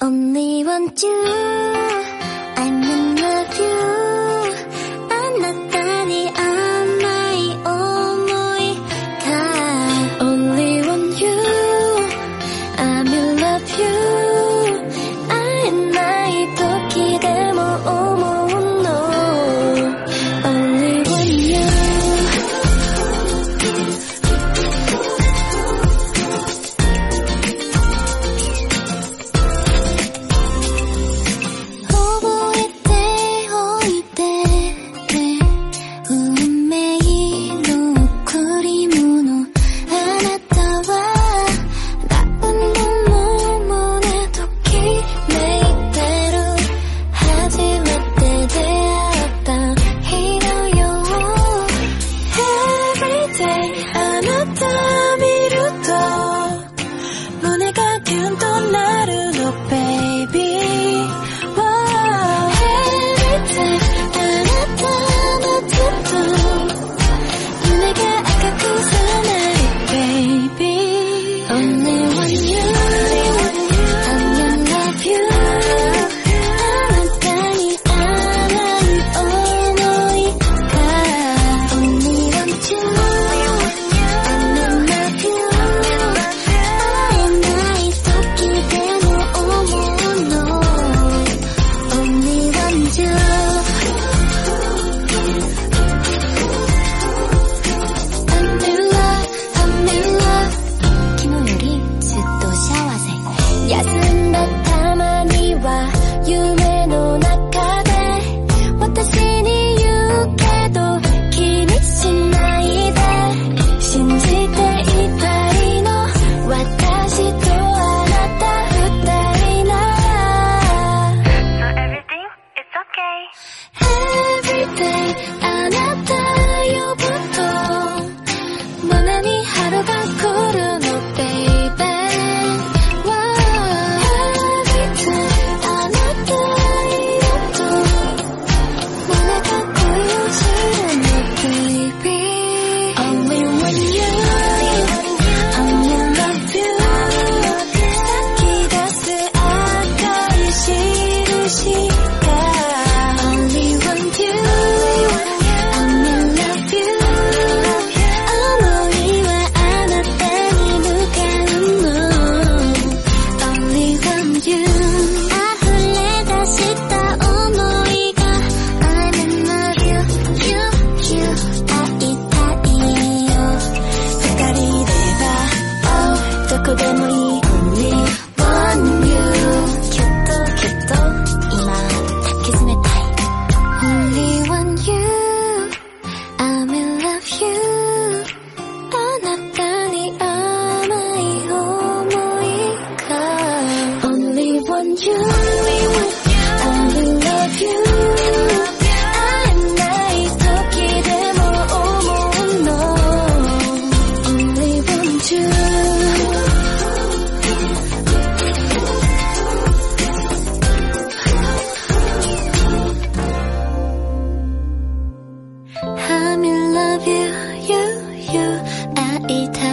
Only want you. you. 春が一台。